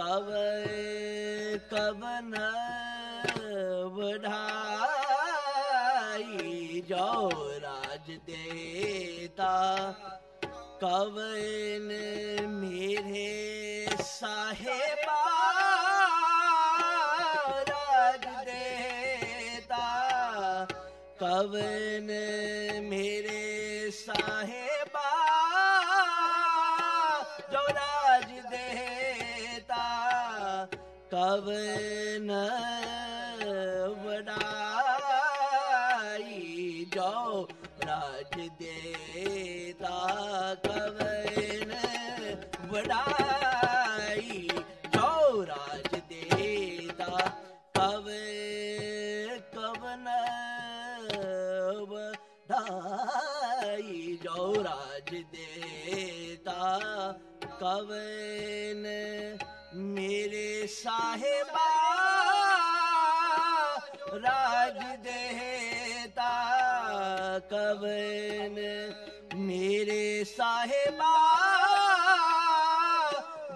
ਕਵ ਕਵਨ ਵਢਾਈ ਜੋ ਰਾਜ ਦੇਤਾ। ਕਵਨ ਮੇਰੇ ਸਾਹਿਬਾ ਰਾਜ ਦੇਤਾ। ਕਵਨ ਕਵਨ ਵਡਾਈ ਜੋ ਰਾਜ ਦੇਤਾ ਕਵਨ ਵਡਾਈ ਜੋ ਰਾਜ ਦੇਤਾ ਕਵ ਕਵਨ ਵਡਾਈ ਜੋ ਰਾਜ ਦੇਤਾ ਕਵ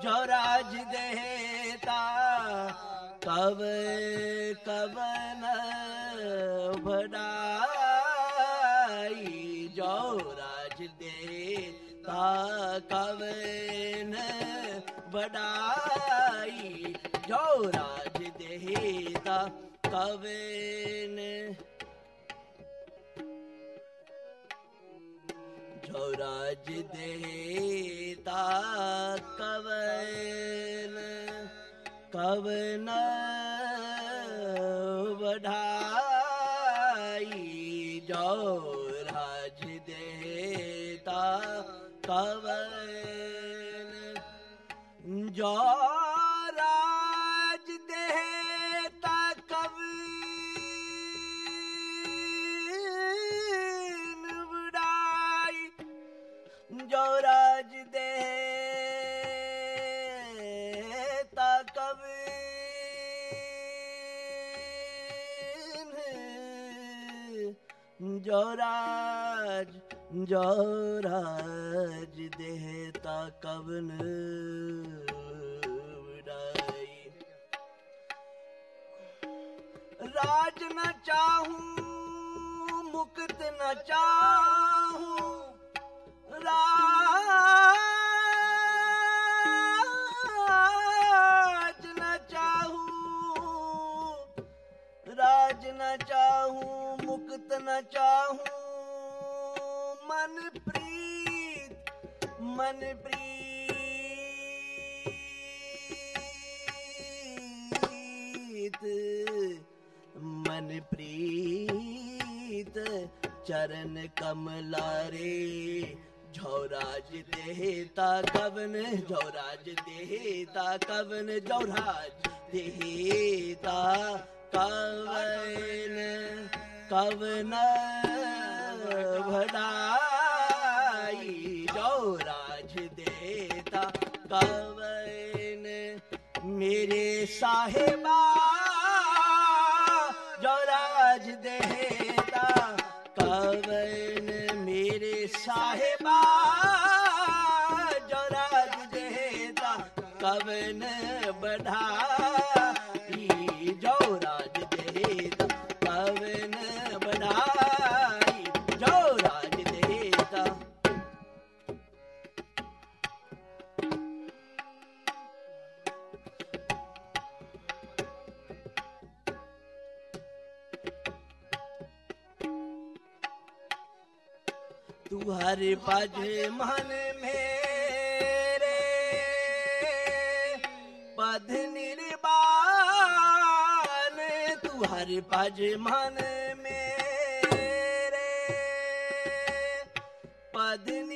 राज जराज देहता कवन भडारे जो राज देता कव जो राज देहेता कव ਕਵਨ ਜੋ ਰਾਜ ਦੇਤਾ ਕਵਨ ਕਵਨ ਵਢਾਈ ਜੋ ਰਾਜ ਦੇਤਾ ਕਵਨ ਜੋ ਜੋ ਰਾਜ ਦੇਤਾ ਕਵਨ ਵਡਾਈ। ਰਾਜ ਨਾ ਚਾਹੂੰ, ਮੁਕਤ ਨਾ ਚਾਹੂੰ, ਰਾਜ ਨਾ ਚਾਹੂੰ, ਰਾਜ ਨਾ ਚਾਹੂੰ, ਮੁਕਤ ਨਾ ਚਾਹੂੰ। ਮਨਪ੍ਰੀਤ ਮਨਪ੍ਰੀਤ ਮਨਪ੍ਰੀਤ ਮਨ ਪ੍ਰੀਤ ਚਰਨ ਕਮਲਾਰੇ ਝੌਰਾਜ ਦੇਹਤਾ ਕਵਨ ਝੌਰਾਜ ਦੇਹਤਾ ਕਵਨ ਝੌਰਾਜ ਦੇਹਤਾ ਕਵਨ ਕਵਨ ਭੜਾਈ ਮੇਰੇ ਸਾਹਿਬਾ ਜੋ ਰਾਜ ਦੇਤਾ ਕਵਨ ਮੇਰੇ ਸਾਹਿਬਾ ਜੋ ਰਾਜ ਦੇਤਾ ਕਵਨ ਬਢਾਈ हर पज मन मेरे पद निर्बान तू हर पज मन मेरे पद निर्बान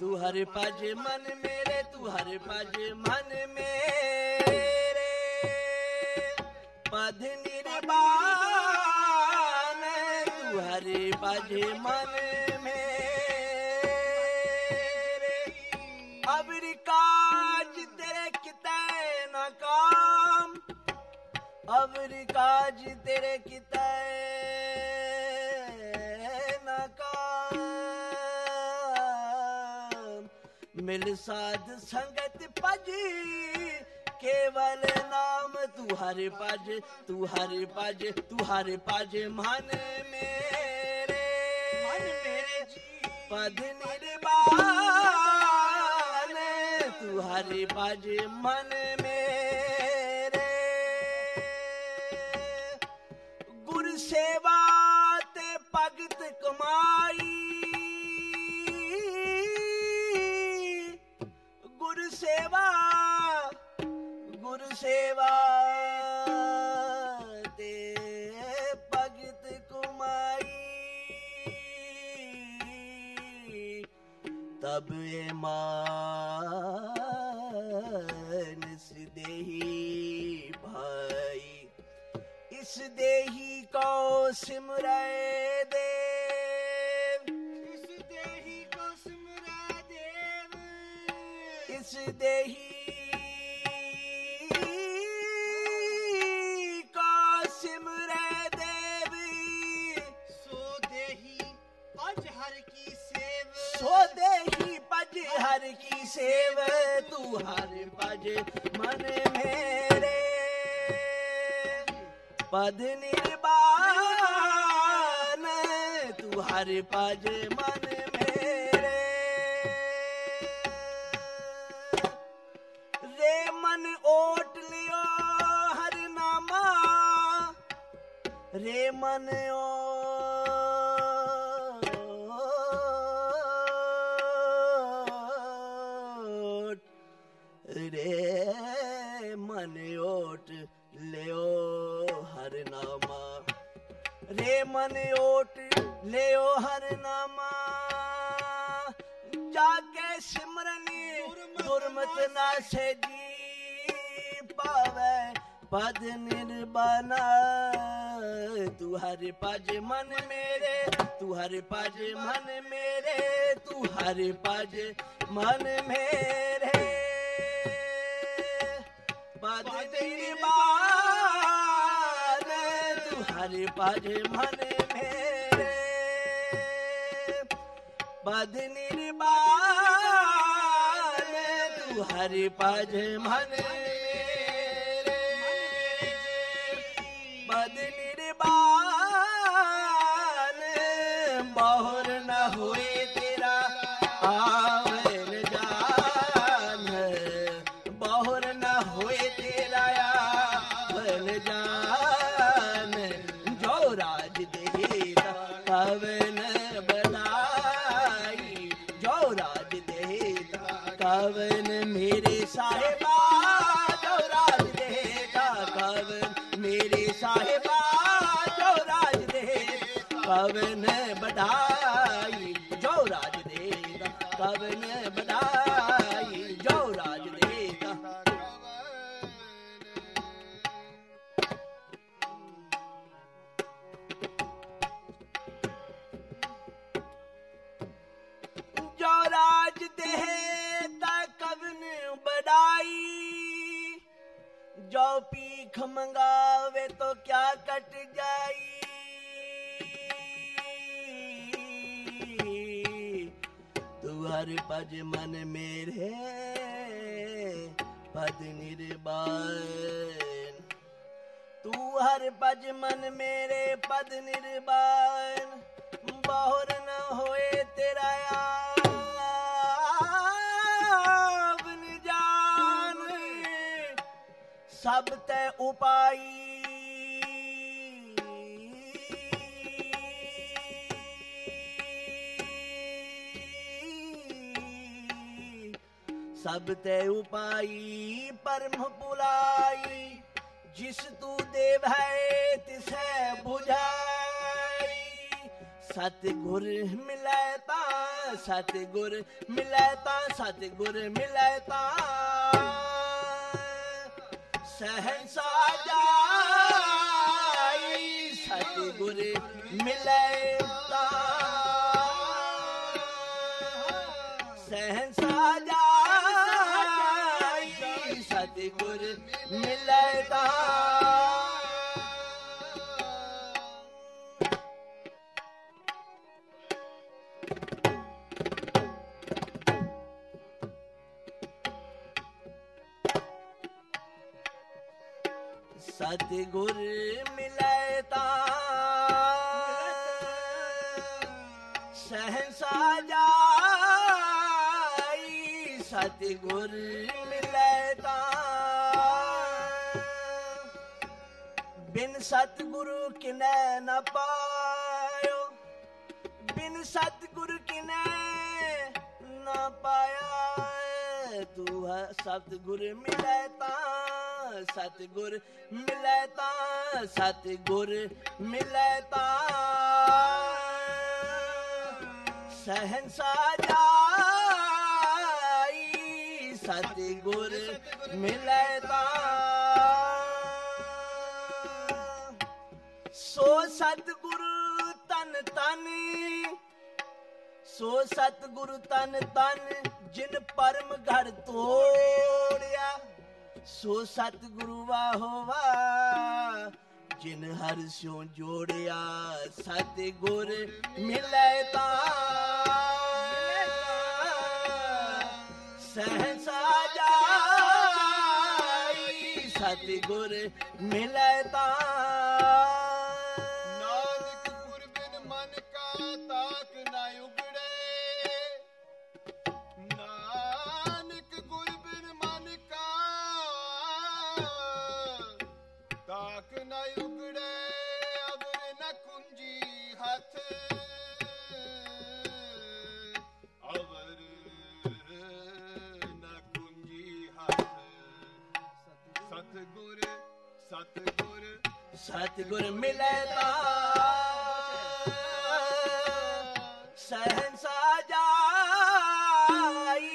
तू हर भज मन मेरे तू हर भज मन मेरे पद निर्बान तू हर भज मन मेरे अबर काज तेरे कितै नाकाम अबर काज तेरे कितै ਮਿਲ ਸਾਧ ਸੰਗਤ ਭਜੀ। ਕੇਵਲ ਨਾਮ ਤੂੰ ਹਰ ਭਜ ਤੂੰ ਹਰ ਭਜ ਤੂੰ ਹਰ ਭਜ। ਮਨ ਮੇਰੇ ਮਨ ਮੇਰੇ ਪਦ ਨਿਰਵਾਣ। ਤੂੰ ਹਰ ਭਜ ਮਨ ਮੇਰੇ। ਗੁਰ ਸੇ ਸੇਵਾ ਤੇ ਭਗਤ ਕਮਾਈ ਤਬ ਇਹ ਮਾਨਸ ਦੇਹੀ ਭਾਈ ਇਸ ਦੇਹੀ ਕੋ ਸਿਮਰੈ ਇਸ ਦੇਹੀ ਕੋ ਸਿਮਰੈ ਦੇਵ। ਇਸ ਦੇਹੀ ਸੇਵ ਤੂੰ ਹਰ ਭਜ ਮਨ ਮੇਰੇ। ਪਦ ਨਿਰਬਾਨ ਤੂੰ ਹਰ ਭਜ ਮਨ ਮੇਰੇ। ਰੇ ਮਨ ਓਟ ਲਿਓ ਹਰ ਨਾਮਾ। ਰੇ ਮਨ ਓ ਦੁਰਮਤ ਨਾਸੇ ਜੀ ਪਾਵੇ ਪਦ ਨਿਰਬਨਾ। ਤੂੰ ਹਰ ਪਜ ਮਨ ਮੇਰੇ ਤੂੰ ਹਰ ਪਜ ਮਨ ਮੇਰੇ ਤੂੰ ਹਰ ਪਜ ਮਨ ਮੇਰੇ। ਪਦ ਨਿਰਬਾਨ ਤੂੰ ਹਰ ਪਜ ਮਨ ਮੇਰੇ। ਪਦ ਨਿਰਬਾਨ। हरि प मने ਕਵਨ ਜੋ ਰਾਜ ਦੇਤਾ ਕਵਨ ਬਧਾਈ ਜੋ ਰਾਜ ਦੇਤਾ ਜੋ ਰਾਜ ਦੇ ਤਾ ਕਵਨ ਬੜਾਈ ਜੋ ਪੀਖ ਮੰਗਾਵੇ ਤੋ ਕਿਆ ਕਟ ਜਾਈ ਤੂੰ ਹਰ ਪਜ ਮਨ ਮੇਰੇ ਪਦ ਨਿਰਬਾਨ ਤੂੰ ਹਰ ਪਜ ਮਨ ਮੇਰੇ ਪਦ ਨਿਰਬਾਨ ਬਹੁਰ ਨ ਹੋਏ ਤੇਰਾ ਆਵਨ ਜਾਨ ਸਭ ਤੇ ਉਪਾਈ ਸਭ ਤੇ ਉਪਾਈ ਪਰਮ ਪੁਲਾਈ, ਜਿਸ ਤੂੰ ਦੇਵ ਹੈ, ਤਿਸੈ 부ਝਾਈ ਸਤ ਗੁਰ ਮਿਲੈ ਤਾਂ ਸਤ ਗੁਰ ਮਿਲੈ ਤਾਂ ਸਤ ਗੁਰ ਮਿਲੈ ਤਾਂ। ਸਹਨ ਸਾਜਾਈ ਸਤ ਗੁਰ ਸਤਿਗੁਰ ਮਿਲੈ ਤਾ। ਮਿਲੈ ਤਾ। ਸਤਿਗੁਰ ਮਿਲੈ ਤਾ। ਸਹੰਸਾ ਜਾਈ ਸਤਿਗੁਰ। ਸਤਿਗੁਰੂ ਕਿਨੈ ਨ ਪਾਇਓ। ਬਿਨ ਸਤਿਗੁਰ ਕਿਨੈ ਨ ਪਾਇਆ ਤੂੰ ਹੈ ਸਤਿਗੁਰ ਮਿਲੈ ਤਾਂ, ਸਤਿਗੁਰ ਮਿਲੈ ਤਾਂ, ਸਤਿਗੁਰ ਮਿਲੈ ਤਾਂ। ਸਹੰਸਾ ਜਾਈ, ਸਤਿਗੁਰ ਮਿਲੈ ਸੋ ਸਤਿਗੁਰ ਤਨ ਤਨ ਸੋ ਸਤਿਗੁਰ ਤਨ ਤਨ ਜਿਨ ਪਰਮ ਘਰ ਤੋੜਿਆ। ਸੋ ਸਤਿਗੁਰੂ ਵਾਹੋ ਵਾ ਜਿਨ ਹਰ ਸਿਉ ਜੋੜਿਆ। ਸਤਿਗੁਰ ਮਿਲੈ ਤਾਂ। ਸਹਸਾ ਜਾਈ। ਸਤਿਗੁਰ ਮਿਲੈ ਤਾਂ। ਸਤਿਗੁਰ ਸਤਿਗੁਰ ਮਿਲੈ ਤਾ ਸਹੰਸਾ ਜਾਈ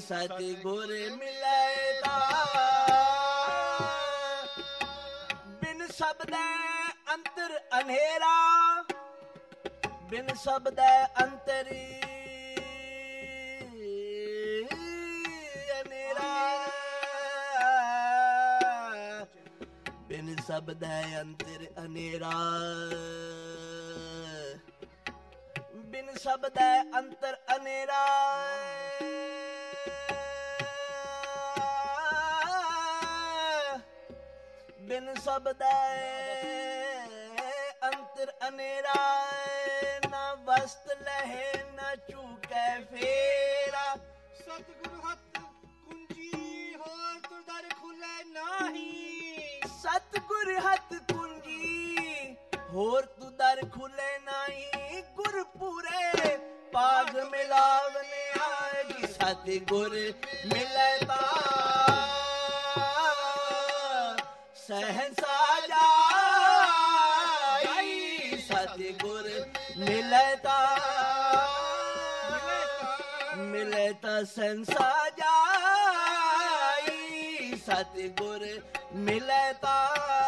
ਸਤਿਗੁਰ ਮਿਲੈ ਤਾ ਬਿਨ ਸਬਦੈ ਅੰਤਰ ਅਨੇਰਾ ਬਿਨ ਸਬਦੈ ਅੰਤਰੀ ਬਿਨ ਸਬਦੈ ਅੰਤਰ ਅਨੇਰਾ ਬਿਨ ਸਬਦੈ ਅੰਤਰ ਅਨੇਰਾ ਬਿਨ ਸਬਦੈ ਅੰਤਰ ਅਨੇਰਾ ਨਾ ਵਸਤ ਲਹੇ, ਨਾ ਚੂਕੈ ਫੇਰਾ। ਸਤਿਗੁਰੂ ਸਤਿਗੁਰ ਹੱਥ ਕੁੰਜੀ ਹੋਰ ਤੂੰ ਦਰ ਖੁੱਲੇ ਨਹੀਂ ਗੁਰ ਪੂਰੇ ਪਾਗ ਮਿਲਾਵਨੇ ਆਏਗੀ ਸਤਿਗੁਰ ਮਿਲੈ ਤਾਂ। ਸਹਸਾ ਜਾਈ, ਸਤਿਗੁਰ ਮਿਲੈ ਤਾ। ਮਿਲੈ ਤਾ ਸੰਸਾ ਜਾਈ, ਸਤਿਗੁਰ ਮਿਲੈ ਤਾਂ।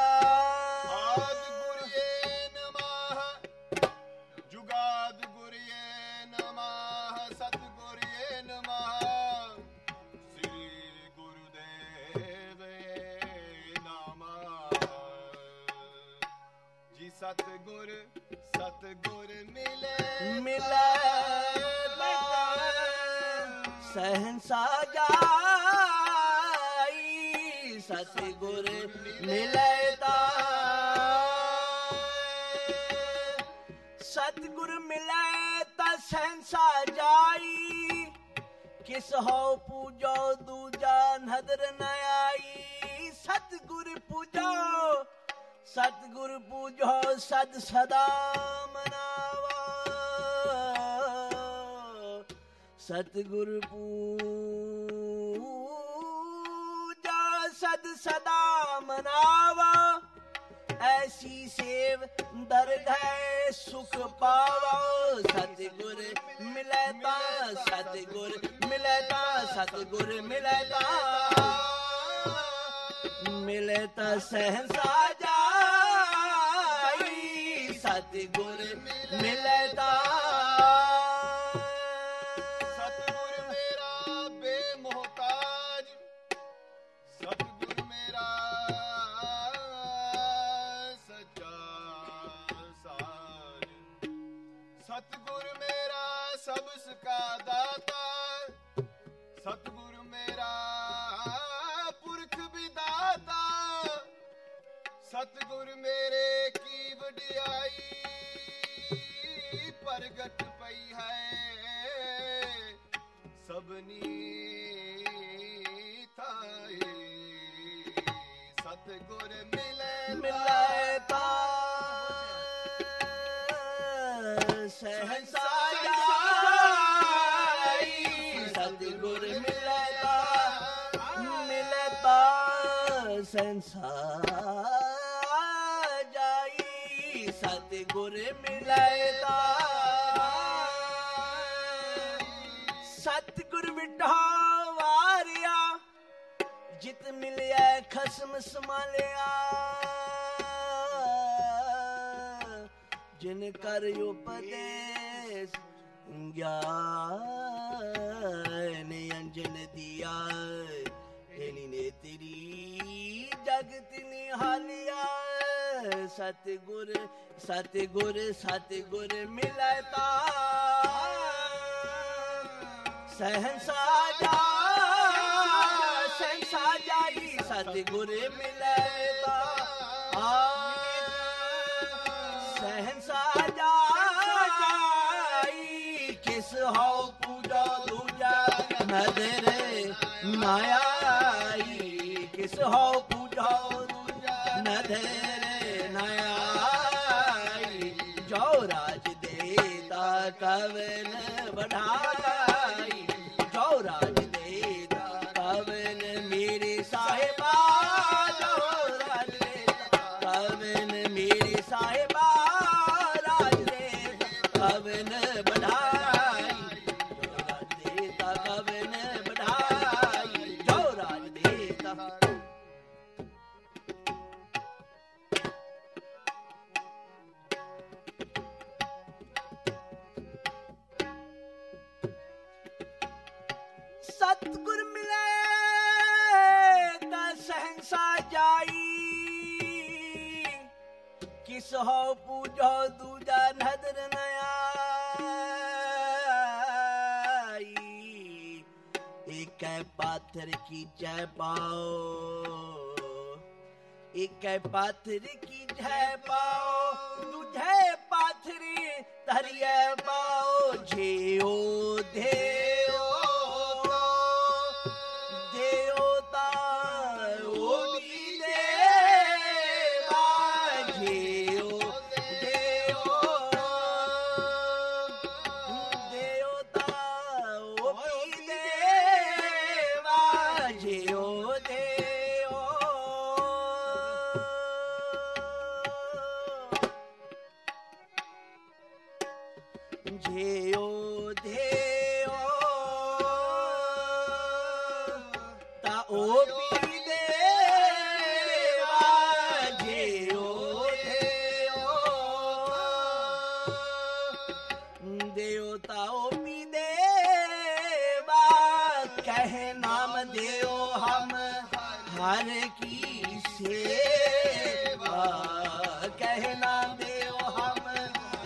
ਸਤ ਗੁਰ ਮਿਲੇ ਮਿਲੈ ਜਾਈ ਸਤਿਗੁਰ ਮਿਲੈ ਤਾ ਸਤਿਗੁਰ ਮਿਲੈ ਤਾ ਸਹੰਸਾ ਜਾਈ ਕਿਸ ਹੋ ਪੂਜੋ ਦੂਜਾ ਨਦਰ ਨ ਆਈ ਸਤਿਗੁਰ ਪੂਜੋ ਸਤਿਗੁਰ ਪੂਜੋ, ਸਦ ਸਦਾ ਮਨਾਵਾ। ਸਤਿਗੁਰ ਪੂਜਾ, ਸਦ ਸਦਾ ਮਨਾਵਾ। ਐਸੀ ਸੇਵ ਦਰਗਹਿ ਸੁਖ ਪਾਵੋ। ਸਤਿਗੁਰ ਮਿਲੈ ਤਾ, ਸਤਿਗੁਰ ਮਿਲੈ ਤਾ, ਸਤਿਗੁਰ ਮਿਲੈ ਤਾ। ਮਿਲੇ ਤਾ ਸਹਸਾ ਜਾਈ ਸਤਿਗੁਰ ਮਿਲੈ ਤਾ। ਸਤਿਗੁਰ ਮੇਰਾ ਬੇਮੋਹਤਾਜ। ਸਤਿਗੁਰ ਮੇਰਾ ਸੱਚਾ ਸਾਜ। ਸਤਿਗੁਰ ਮੇਰਾ ਸਭ ਸਕਾ ਦਾਤਾ। ਸਤਿਗੁਰ ਸਤਿਗੁਰ ਮੇਰੇ ਕੀ ਵਡਿਆਈ ਪ੍ਰਗਟ ਪਈ ਹੈ। ਸਭਨੀ ਥਾਈ ਸਤਿਗੁਰ ਮਿਲੇ ਮਿਲੈ ਤਾ। ਸਹਸਾ ਜਾਈ। ਸਤਿਗੁਰ ਮਿਲੈ ਤਾ ਮਿਲੈ ਤਾ ਸੰਸਾਰ ਜਾਈ ਸਤਿਗੁਰ ਮਿਲੈ ਤਾ ਵਾਰਿਆ ਜਿਤ ਮਿਲਿਆ ਖਸਮ ਸਮਾਲਿਆ ਜਿਨ ਕਰ ਉਪਦੇਸ਼ ਗਿਆਨ, ਅੰਜਨ ਦਿਆ ਤੇਨੀ ਨੇ ਤੇਰੀ ਜਗਤ ਨਿਹਾਲਿਆ। ਸਤਿਗੁਰ ਸਤਿਗੁਰ ਸਤਿਗੁਰ ਮਿਲਤਾ ਸਹਸਾ ਜਾ ਸਹਸਾ ਜਾਈ, ਸਤਿਗੁਰ ਮਿਲੈ ਆ ਸਹਸਾ ਜਾਈ, ਕਿਸ ਹਉ ਪੂਜਾ ਦੂਜਾ ਨਦਰ ਨਾਈ ਕਿਸ ਹਉ ਪੂਜਾ ਦੂਜਾ ਨਦਰ ਦੇਤਾ ਇਕੈ ਪਾਥਰ ਕੀ ਜੈ ਪਾਓ। ਇਕੈ ਪਾਥਰ ਕੀ ਜੈ ਪਾਓ। ਤੁਝੇ ਪਾਥਰੀ ਧਰਿਐ ਪਾਓ। ਜਿਉ ਦੇਓ ਦੇਵਤਾ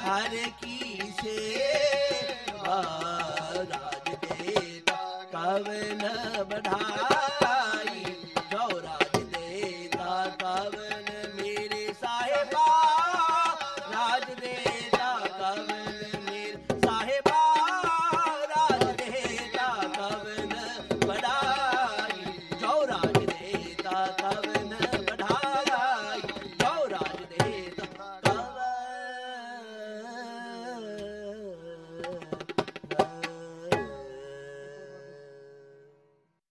ਹਰ ਕੀ ਸੇਵਾ ਰਾਜ ਦੇਤਾ ਕਵਨ ਬਢਾ